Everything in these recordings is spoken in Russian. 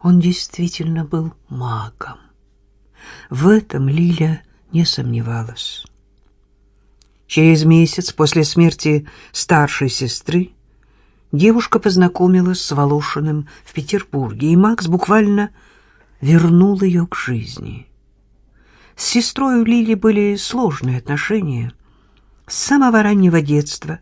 Он действительно был магом. В этом Лиля не сомневалась. Через месяц после смерти старшей сестры девушка познакомилась с Волошиным в Петербурге, и Макс буквально вернул ее к жизни. С сестрой у Лили были сложные отношения. С самого раннего детства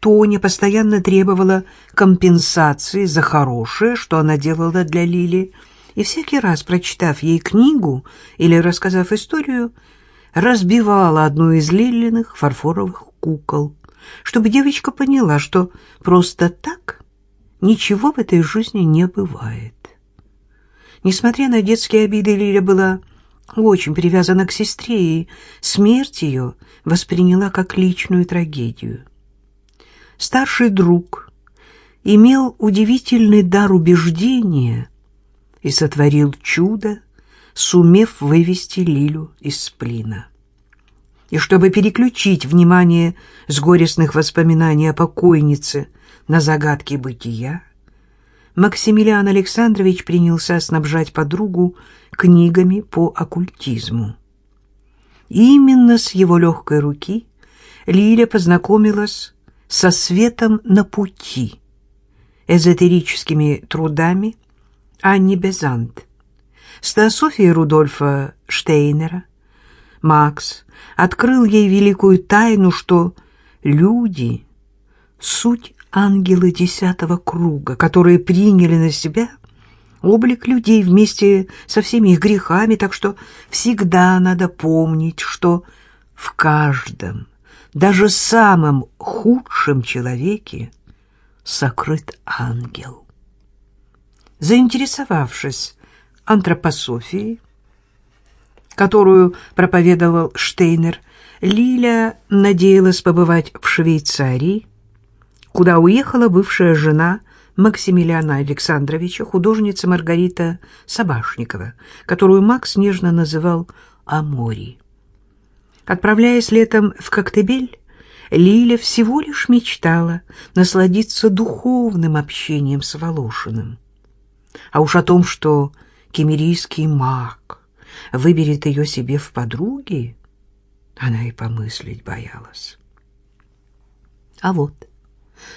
Тоня постоянно требовала компенсации за хорошее, что она делала для Лили, и всякий раз, прочитав ей книгу или рассказав историю, разбивала одну из Лилиных фарфоровых кукол, чтобы девочка поняла, что просто так ничего в этой жизни не бывает. Несмотря на детские обиды, Лиля была очень привязана к сестре, и смерть ее восприняла как личную трагедию. Старший друг имел удивительный дар убеждения и сотворил чудо, сумев вывести Лилю из сплина. И чтобы переключить внимание с горестных воспоминаний о покойнице на загадки бытия, Максимилиан Александрович принялся снабжать подругу книгами по оккультизму. именно с его легкой руки Лиля познакомилась со светом на пути, эзотерическими трудами Анни Безант, с теософией Рудольфа Штейнера. Макс открыл ей великую тайну, что люди — суть ангелы десятого круга, которые приняли на себя облик людей вместе со всеми их грехами, так что всегда надо помнить, что в каждом, даже самом худшем человеке сокрыт ангел. Заинтересовавшись антропософией, которую проповедовал Штейнер, Лиля надеялась побывать в Швейцарии, куда уехала бывшая жена Максимилиана Александровича, художница Маргарита Собашникова, которую Макс нежно называл Амори. Отправляясь летом в Коктебель, Лиля всего лишь мечтала насладиться духовным общением с Волошиным. А уж о том, что кемерийский маг выберет ее себе в подруги, она и помыслить боялась. А вот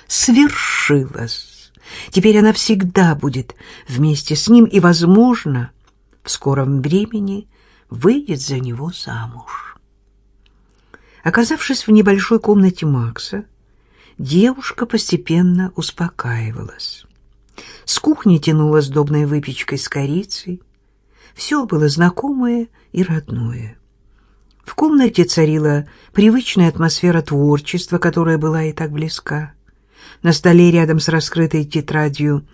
свершилось. Теперь она всегда будет вместе с ним и, возможно, в скором времени выйдет за него замуж. Оказавшись в небольшой комнате Макса, девушка постепенно успокаивалась. С кухни тянула сдобной выпечкой с корицей. Все было знакомое и родное. В комнате царила привычная атмосфера творчества, которая была и так близка. На столе рядом с раскрытой тетрадью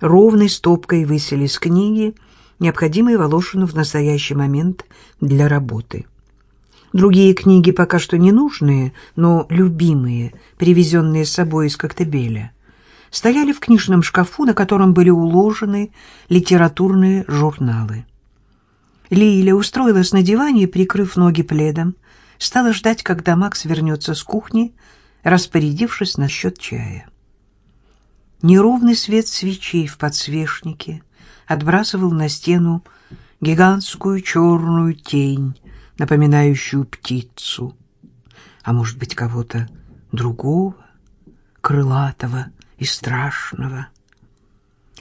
ровной стопкой высились книги, необходимые Волошину в настоящий момент для работы. Другие книги пока что не нужные, но любимые, привезенные с собой из Коктебеля, стояли в книжном шкафу, на котором были уложены литературные журналы. Лиля устроилась на диване, прикрыв ноги пледом, стала ждать, когда Макс вернется с кухни, распорядившись насчет чая. Неровный свет свечей в подсвечнике отбрасывал на стену гигантскую черную тень, напоминающую птицу, а может быть, кого-то другого, крылатого и страшного.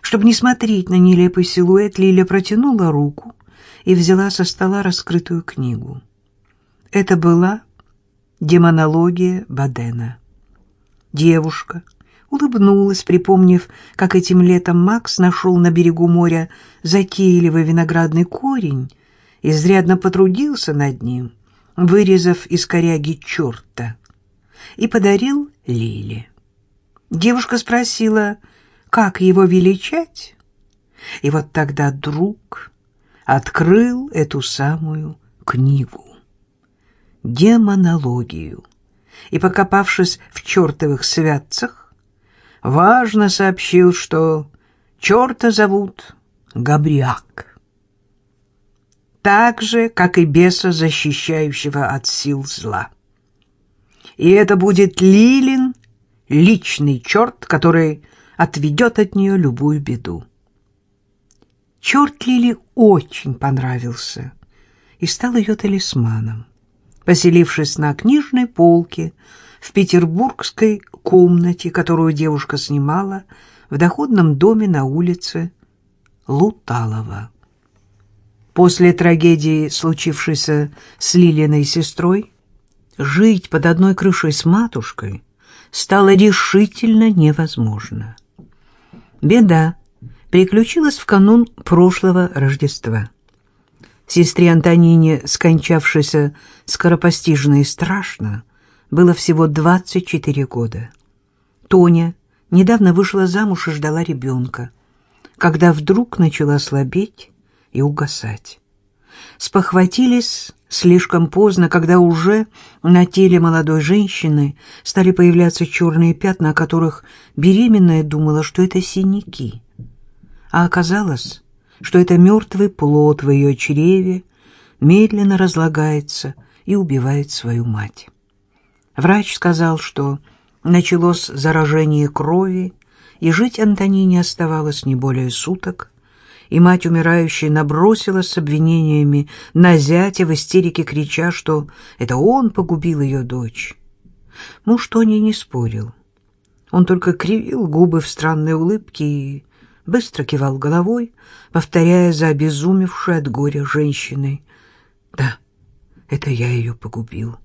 Чтобы не смотреть на нелепый силуэт, Лиля протянула руку и взяла со стола раскрытую книгу. Это была демонология Бадена. Девушка улыбнулась, припомнив, как этим летом Макс нашел на берегу моря затейливый виноградный корень, изрядно потрудился над ним, вырезав из коряги черта, и подарил Лиле. Девушка спросила, как его величать, и вот тогда друг открыл эту самую книгу, демонологию, и, покопавшись в чертовых святцах, важно сообщил, что черта зовут Габриак. Так же, как и беса, защищающего от сил зла. И это будет Лилин, личный черт, который отведет от нее любую беду. Черт Лили очень понравился и стал ее талисманом. Поселившись на книжной полке в петербургской комнате, которую девушка снимала в доходном доме на улице Луталова. После трагедии, случившейся с Лилиной сестрой, жить под одной крышей с матушкой стало решительно невозможно. Беда приключилась в канун прошлого Рождества. Сестре Антонине, скончавшейся скоропостижно и страшно, было всего 24 года. Тоня недавно вышла замуж и ждала ребенка, когда вдруг начала слабеть и угасать. Спохватились слишком поздно, когда уже на теле молодой женщины стали появляться черные пятна, о которых беременная думала, что это синяки. А оказалось, что это мертвый плод в ее чреве медленно разлагается и убивает свою мать. Врач сказал, что началось заражение крови, и жить Антонине оставалось не более суток, и мать умирающей набросилась с обвинениями на зятя в истерике, крича, что это он погубил ее дочь. Муж Тони не спорил. Он только кривил губы в странной улыбке и быстро кивал головой, повторяя за обезумевшей от горя женщиной. «Да, это я ее погубил».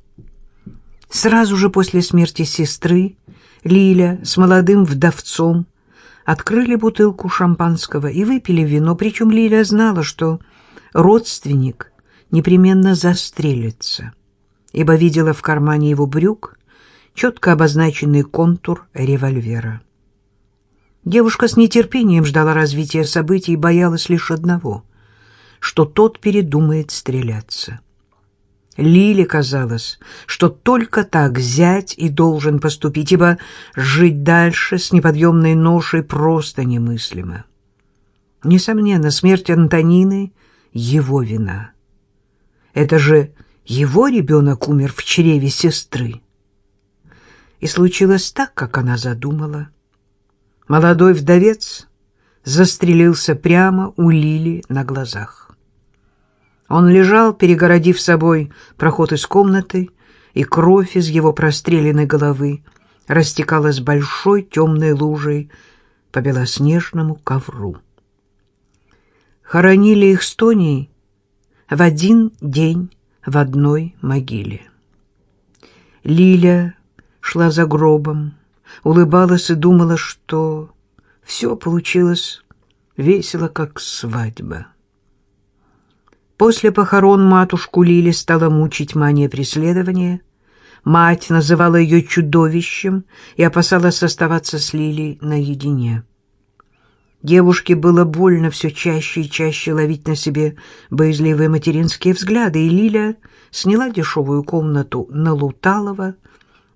Сразу же после смерти сестры Лиля с молодым вдовцом открыли бутылку шампанского и выпили вино, причем Лиля знала, что родственник непременно застрелится, ибо видела в кармане его брюк четко обозначенный контур револьвера. Девушка с нетерпением ждала развития событий и боялась лишь одного, что тот передумает стреляться. Лиле казалось, что только так зять и должен поступить, ибо жить дальше с неподъемной ношей просто немыслимо. Несомненно, смерть Антонины — его вина. Это же его ребенок умер в чреве сестры. И случилось так, как она задумала. Молодой вдовец застрелился прямо у Лили на глазах. Он лежал, перегородив собой проход из комнаты, и кровь из его простреленной головы растекалась большой темной лужей по белоснежному ковру. Хоронили их с Тоней в один день в одной могиле. Лиля шла за гробом, улыбалась и думала, что все получилось весело, как свадьба. После похорон матушку Лили стала мучить мания преследования. Мать называла ее чудовищем и опасалась оставаться с Лилей наедине. Девушке было больно все чаще и чаще ловить на себе боязливые материнские взгляды, и Лиля сняла дешевую комнату на Луталова,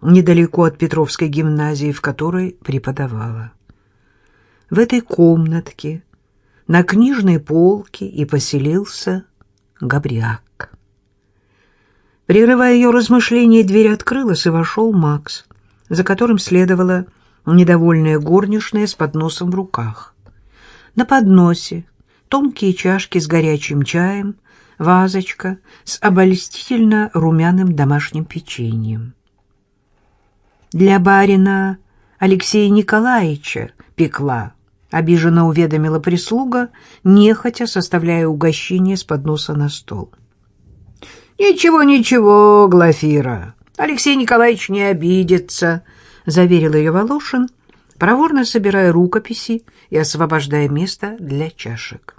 недалеко от Петровской гимназии, в которой преподавала. В этой комнатке на книжной полке и поселился Габриак. Прерывая ее размышления, дверь открылась, и вошел Макс, за которым следовала недовольная горничная с подносом в руках. На подносе тонкие чашки с горячим чаем, вазочка с обольстительно румяным домашним печеньем. Для барина Алексея Николаевича пекла обиженно уведомила прислуга, нехотя составляя угощение с подноса на стол. «Ничего, ничего, Глафира, Алексей Николаевич не обидится», — заверил ее Волошин, проворно собирая рукописи и освобождая место для чашек.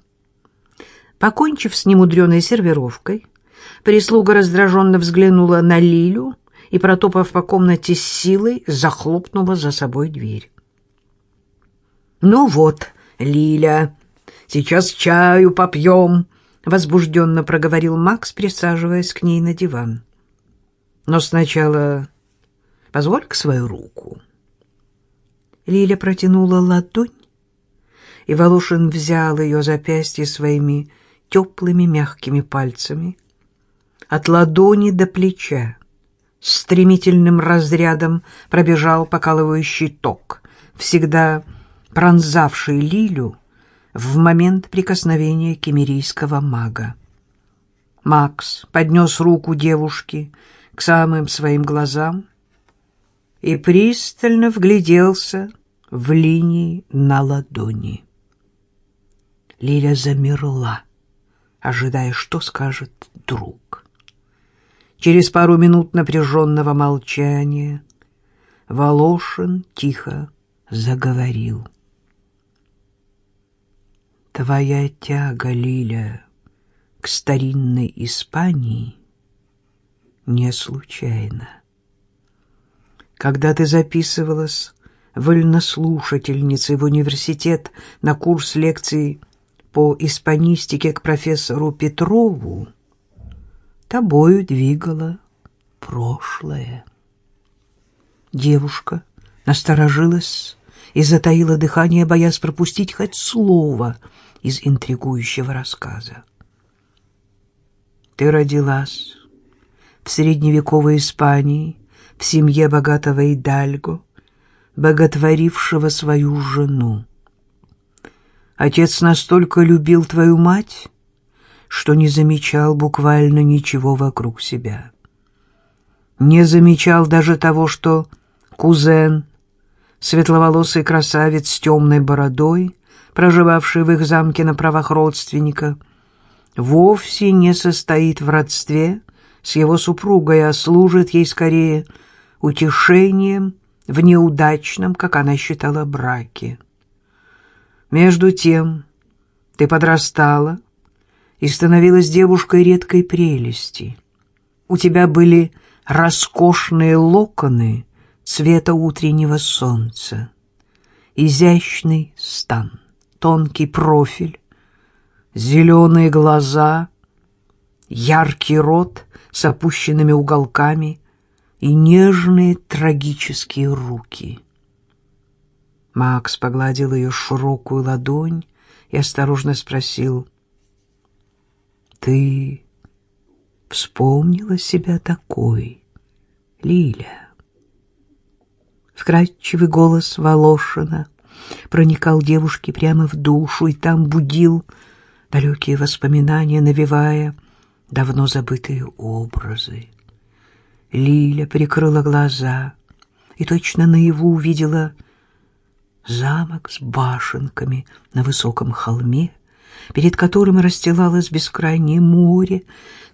Покончив с немудреной сервировкой, прислуга раздраженно взглянула на Лилю и, протопав по комнате с силой, захлопнула за собой дверь. «Ну вот, Лиля, сейчас чаю попьем», — возбужденно проговорил Макс, присаживаясь к ней на диван. «Но сначала позволь-ка свою руку». Лиля протянула ладонь, и Волошин взял ее запястье своими теплыми мягкими пальцами от ладони до плеча. Стремительным разрядом пробежал покалывающий ток, всегда пронзавший Лилю в момент прикосновения кемерийского мага. Макс поднес руку девушки к самым своим глазам и пристально вгляделся в линии на ладони. Лиля замерла, ожидая, что скажет друг. Через пару минут напряженного молчания Волошин тихо заговорил. «Твоя тяга, Лиля, к старинной Испании не случайна. Когда ты записывалась вольнослушательницей в университет на курс лекций по испанистике к профессору Петрову, тобою двигало прошлое. Девушка насторожилась и затаила дыхание, боясь пропустить хоть слово из интригующего рассказа. Ты родилась в средневековой Испании, в семье богатого Идальго, боготворившего свою жену. Отец настолько любил твою мать, что не замечал буквально ничего вокруг себя. Не замечал даже того, что кузен, светловолосый красавец с темной бородой, проживавший в их замке на правах родственника, вовсе не состоит в родстве с его супругой, а служит ей скорее утешением в неудачном, как она считала, браке. Между тем ты подрастала и становилась девушкой редкой прелести. У тебя были роскошные локоны цвета утреннего солнца, изящный стан, тонкий профиль, зеленые глаза, яркий рот с опущенными уголками и нежные трагические руки. Макс погладил ее широкую ладонь и осторожно спросил, «Ты вспомнила себя такой, Лиля?» Вкрадчивый голос Волошина проникал девушке прямо в душу и там будил далекие воспоминания, навевая давно забытые образы. Лиля прикрыла глаза и точно наяву увидела замок с башенками на высоком холме, перед которым расстилалось бескрайнее море,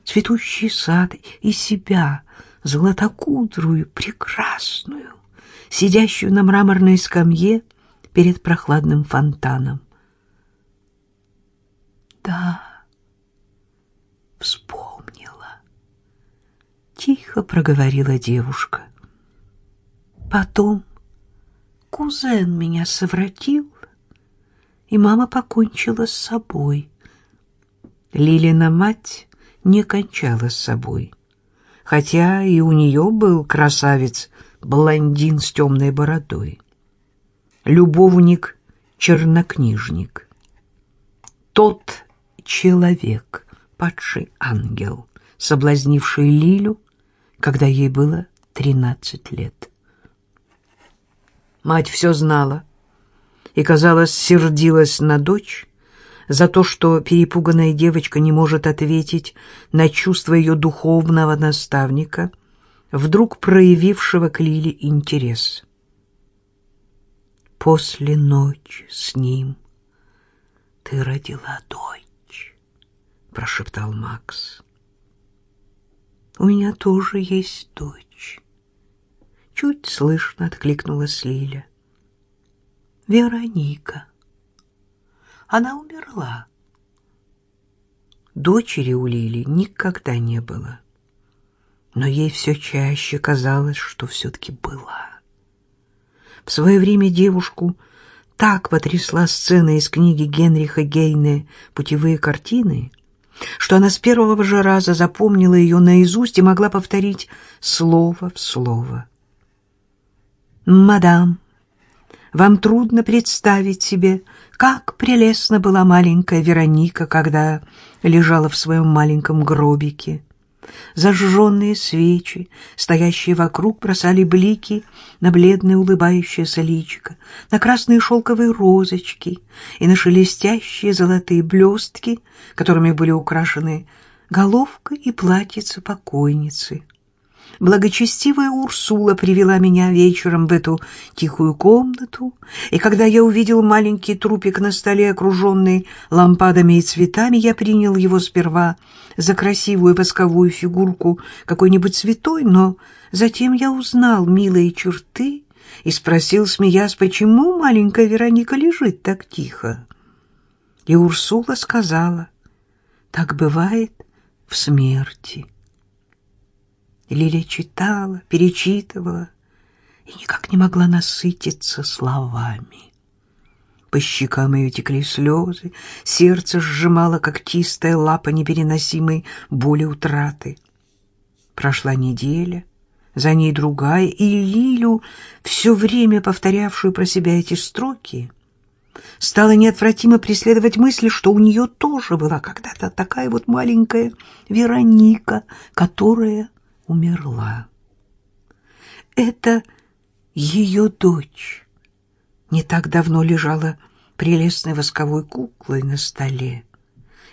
цветущий сад и себя, золотокудрую, прекрасную, сидящую на мраморной скамье перед прохладным фонтаном. Да, вспомнила. Тихо проговорила девушка. Потом кузен меня совратил, и мама покончила с собой. Лилина мать не кончала с собой, хотя и у нее был красавец-блондин с темной бородой. Любовник-чернокнижник. Тот человек, падший ангел, соблазнивший Лилю, когда ей было тринадцать лет. Мать все знала и, казалось, сердилась на дочь за то, что перепуганная девочка не может ответить на чувства ее духовного наставника, вдруг проявившего к Лиле интерес. «После ночи с ним ты родила дочь», — прошептал Макс. «У меня тоже есть дочь». Чуть слышно откликнулась Лиля. Вероника. Она умерла. Дочери у Лили никогда не было. Но ей все чаще казалось, что все-таки была. В свое время девушку так потрясла сцена из книги Генриха Гейне «Путевые картины», что она с первого же раза запомнила ее наизусть и могла повторить слово в слово. «Мадам, вам трудно представить себе, как прелестно была маленькая Вероника, когда лежала в своем маленьком гробике. Зажженные свечи, стоящие вокруг, бросали блики на бледное улыбающееся личико, на красные шелковые розочки и на шелестящие золотые блестки, которыми были украшены головка и платьице покойницы. Благочестивая Урсула привела меня вечером в эту тихую комнату, и когда я увидел маленький трупик на столе, окруженный лампадами и цветами, я принял его сперва за красивую восковую фигурку какой-нибудь святой, но затем я узнал милые черты и спросил, смеясь, почему маленькая Вероника лежит так тихо. И Урсула сказала, так бывает в смерти. Лилия читала, перечитывала и никак не могла насытиться словами. По щекам ее текли слезы, сердце сжимало когтистая лапа непереносимой боли утраты. Прошла неделя, за ней другая, и Лилю, все время повторявшую про себя эти строки, стала неотвратимо преследовать мысль, что у нее тоже была когда-то такая вот маленькая Вероника, которая умерла. Это ее дочь не так давно лежала прелестной восковой куклой на столе,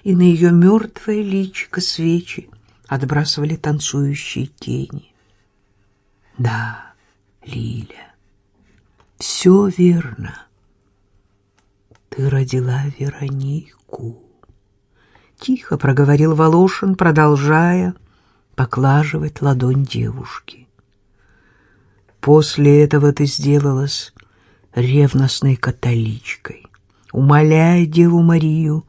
и на ее мертвое личико свечи отбрасывали танцующие тени. Да, Лиля, все верно. Ты родила Веронику. Тихо проговорил Волошин, продолжая поклаживать ладонь девушки. После этого ты сделалась ревностной католичкой, умоляя Деву Марию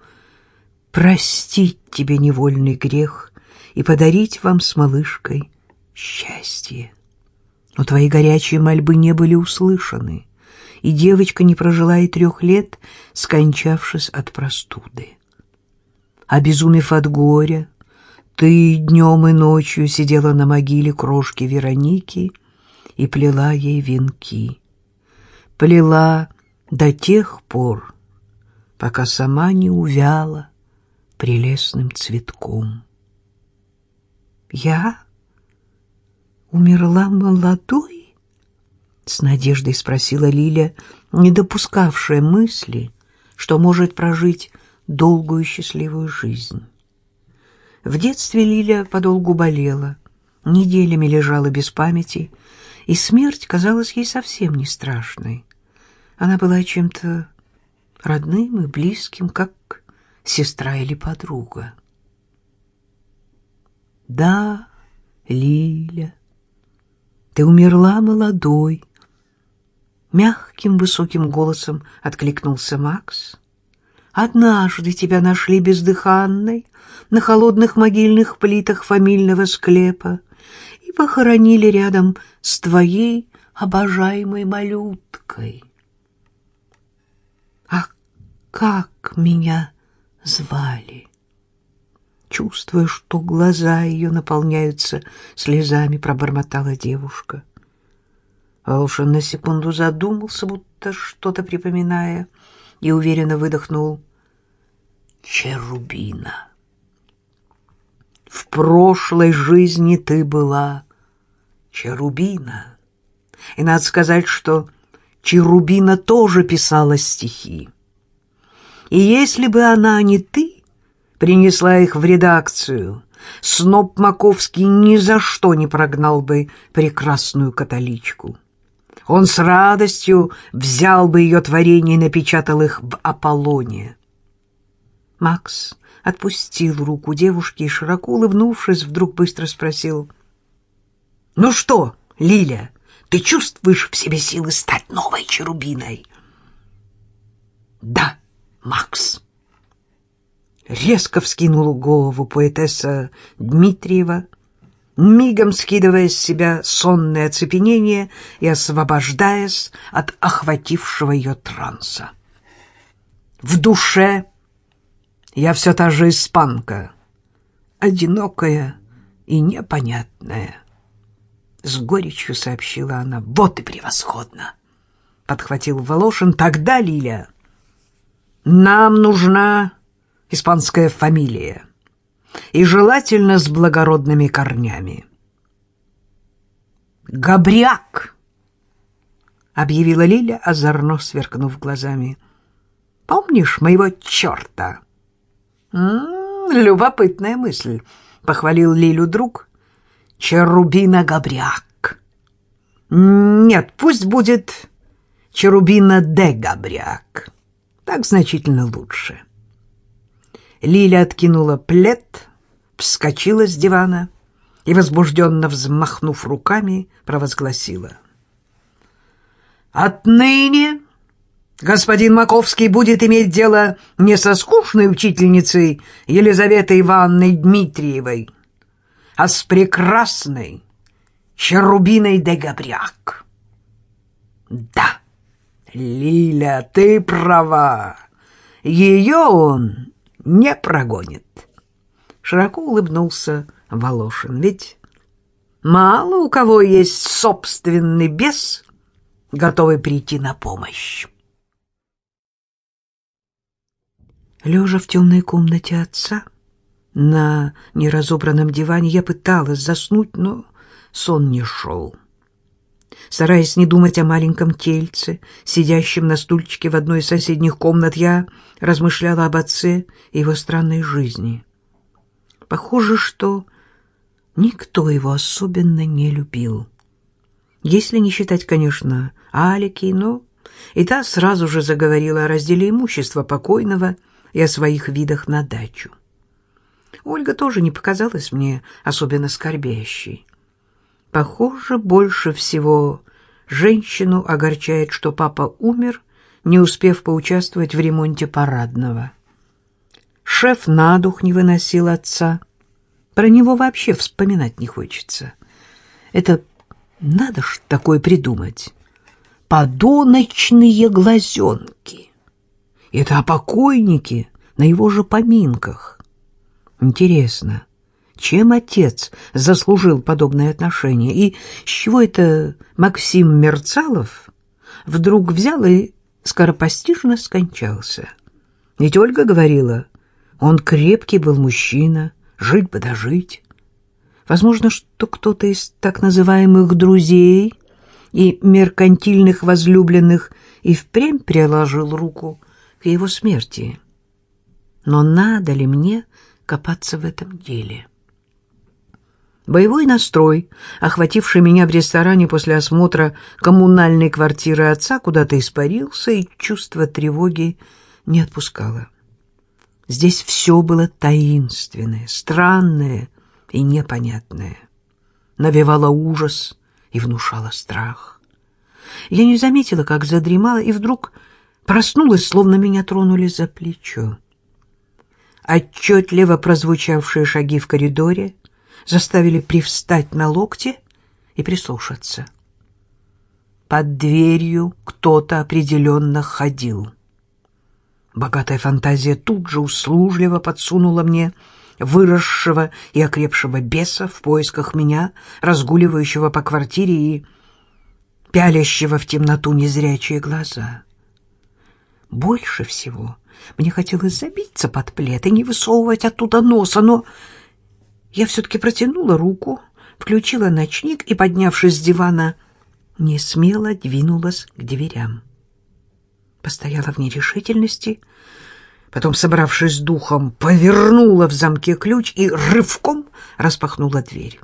простить тебе невольный грех и подарить вам с малышкой счастье. Но твои горячие мольбы не были услышаны, и девочка не прожила и трех лет, скончавшись от простуды. Обезумев от горя, ты днем и ночью сидела на могиле крошки Вероники и плела ей венки. Плела до тех пор, пока сама не увяла прелестным цветком. Я умерла молодой? С надеждой спросила Лиля, не допускавшая мысли, что может прожить долгую счастливую жизнь. В детстве Лиля подолгу болела, неделями лежала без памяти, и смерть казалась ей совсем не страшной. Она была чем-то родным и близким, как сестра или подруга. «Да, Лиля, ты умерла молодой», — мягким высоким голосом откликнулся Макс. Однажды тебя нашли бездыханной на холодных могильных плитах фамильного склепа и похоронили рядом с твоей обожаемой малюткой. А как меня звали? Чувствуя, что глаза ее наполняются слезами, пробормотала девушка. Волшин на секунду задумался, будто что-то припоминая, и уверенно выдохнул Черубина. В прошлой жизни ты была Черубина. И надо сказать, что Черубина тоже писала стихи. И если бы она, а не ты, принесла их в редакцию, Сноб Маковский ни за что не прогнал бы прекрасную католичку. Он с радостью взял бы ее творение и напечатал их в Аполлоне. Макс отпустил руку девушки и, широко улыбнувшись, вдруг быстро спросил. «Ну что, Лиля, ты чувствуешь в себе силы стать новой Черубиной?» «Да, Макс». Резко вскинула голову поэтесса Дмитриева, мигом скидывая с себя сонное оцепенение и освобождаясь от охватившего ее транса. В душе я все та же испанка, одинокая и непонятная. С горечью сообщила она. Вот и превосходно! Подхватил Волошин. Тогда, Лиля, нам нужна испанская фамилия. и желательно с благородными корнями. «Габряк!» — объявила Лиля, озорно сверкнув глазами. «Помнишь моего черта?» М -м, «Любопытная мысль», — похвалил Лилю друг. «Черубина Габряк». «Нет, пусть будет Черубина де Габряк. Так значительно лучше». Лиля откинула плед, вскочила с дивана и, возбужденно взмахнув руками, провозгласила. «Отныне господин Маковский будет иметь дело не со скучной учительницей Елизаветой Ивановной Дмитриевой, а с прекрасной Черубиной де Габряк». «Да, Лиля, ты права, ее он не прогонит». Широко улыбнулся Волошин. Ведь мало у кого есть собственный бес, готовый прийти на помощь. Лежа в темной комнате отца, на неразобранном диване, я пыталась заснуть, но сон не шел. Стараясь не думать о маленьком тельце, сидящем на стульчике в одной из соседних комнат, я размышляла об отце и его странной жизни. Похоже, что Никто его особенно не любил. Если не считать, конечно, Алики, но и та сразу же заговорила о разделе имущества покойного и о своих видах на дачу. Ольга тоже не показалась мне особенно скорбящей. Похоже, больше всего женщину огорчает, что папа умер, не успев поучаствовать в ремонте парадного. Шеф на дух не выносил отца, про него вообще вспоминать не хочется. Это надо ж такое придумать. Подоночные глазенки. Это о покойнике на его же поминках. Интересно, чем отец заслужил подобное отношение? И с чего это Максим Мерцалов вдруг взял и скоропостижно скончался? Ведь Ольга говорила, он крепкий был мужчина, жить бы дожить. Возможно, что кто-то из так называемых друзей и меркантильных возлюбленных и впрямь приложил руку к его смерти. Но надо ли мне копаться в этом деле? Боевой настрой, охвативший меня в ресторане после осмотра коммунальной квартиры отца, куда-то испарился, и чувство тревоги не отпускало. Здесь все было таинственное, странное и непонятное. Навевало ужас и внушало страх. Я не заметила, как задремала, и вдруг проснулась, словно меня тронули за плечо. Отчетливо прозвучавшие шаги в коридоре заставили привстать на локте и прислушаться. Под дверью кто-то определенно ходил. Богатая фантазия тут же услужливо подсунула мне выросшего и окрепшего беса в поисках меня, разгуливающего по квартире и пялящего в темноту незрячие глаза. Больше всего мне хотелось забиться под плед и не высовывать оттуда носа, но я все-таки протянула руку, включила ночник и, поднявшись с дивана, не смело двинулась к дверям постояла в нерешительности, потом, собравшись с духом, повернула в замке ключ и рывком распахнула дверь.